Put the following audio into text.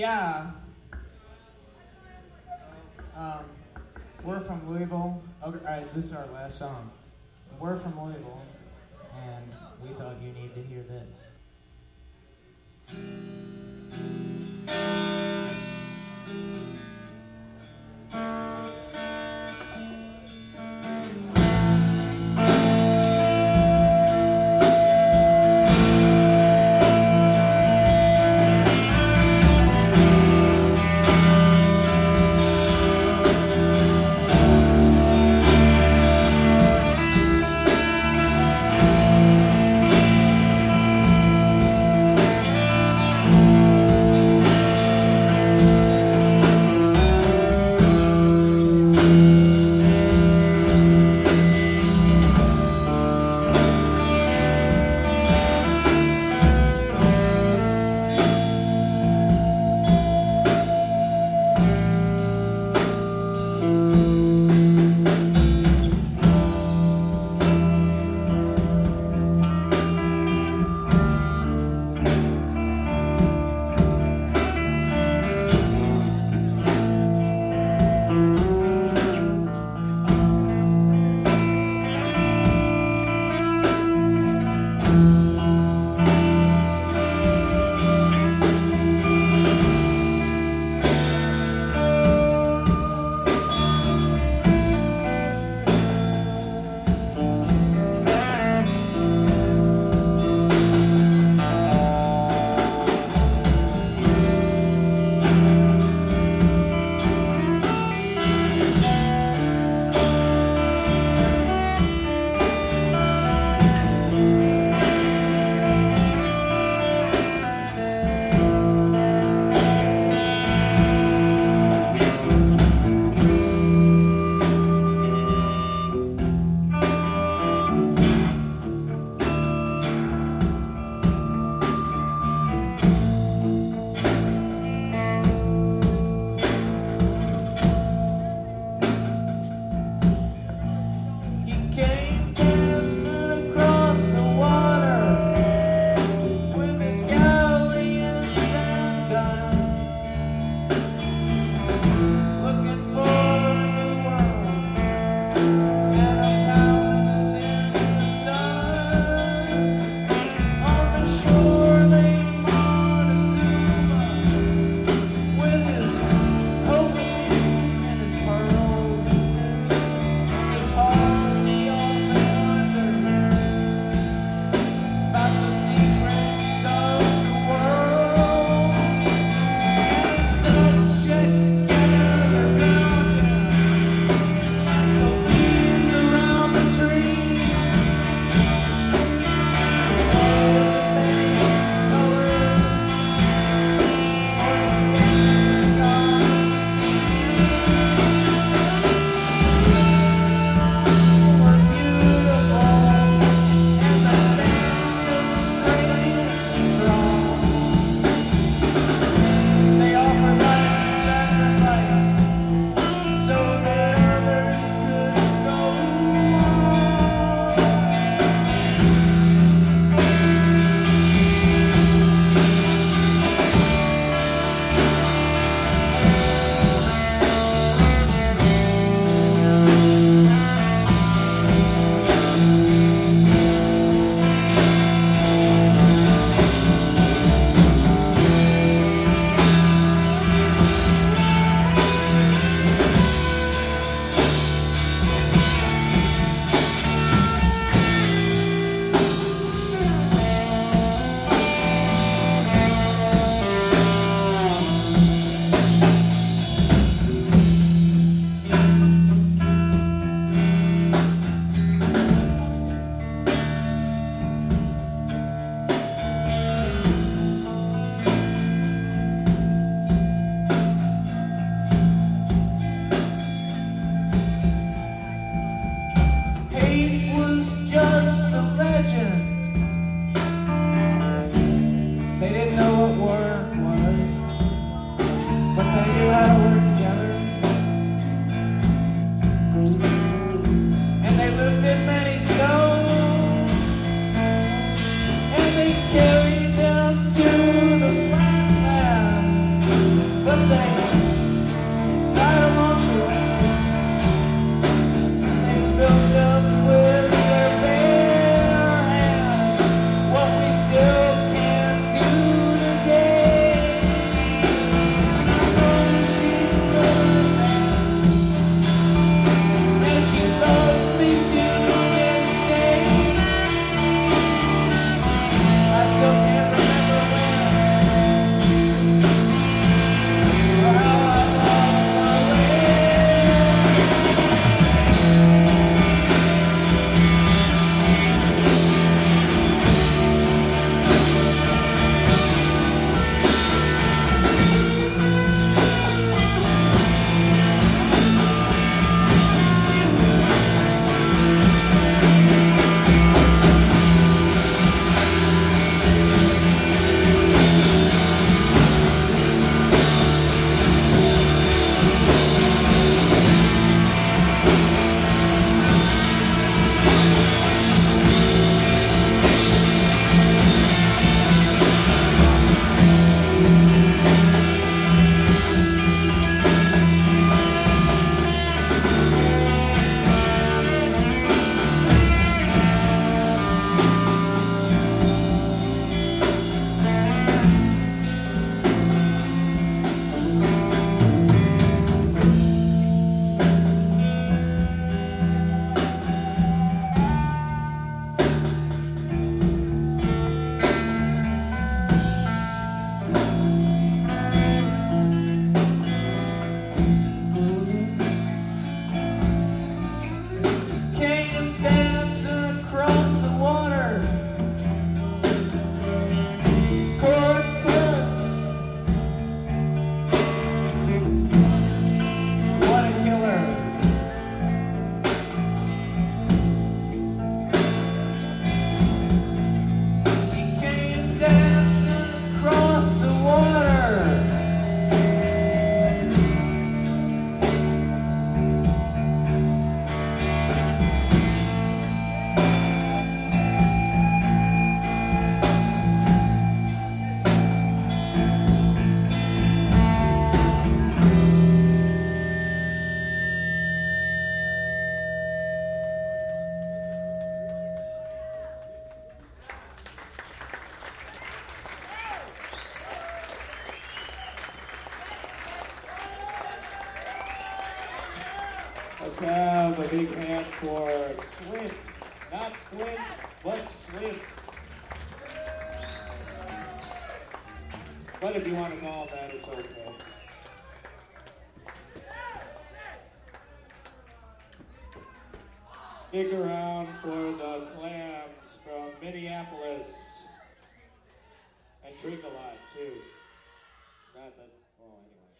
Yeah. Um, we're from Louisville. Okay, all right, this is our last song. We're from Louisville, and we thought you needed to hear this. Big hand for Slint. Not Flint, but Slint. But if you want to call that, it's okay. Stick around for the clams from Minneapolis. And drink a lot, too. Not that, well, anyway.